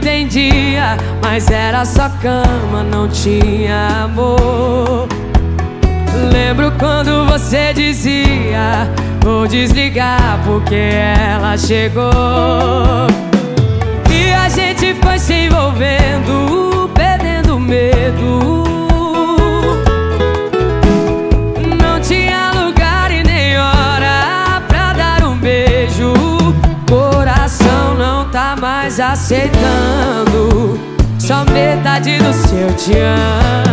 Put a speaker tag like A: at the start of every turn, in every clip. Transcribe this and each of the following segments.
A: entendia, mas era só cama, não tinha amor. Lembro quando você dizia: Vou desligar porque ela chegou. E a gente aceitando Só metade do seu te amo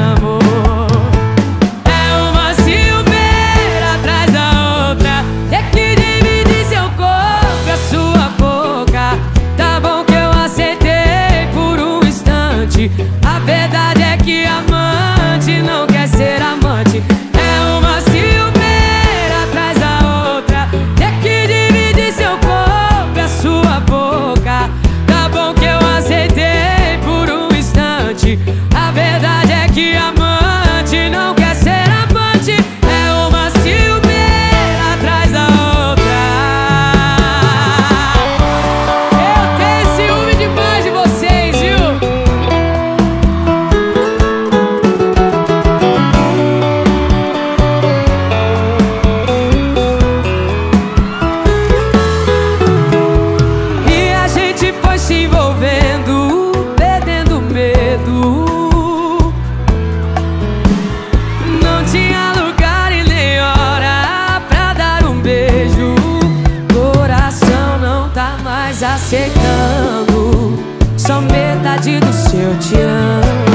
A: aceitando Só metade do seu te amo.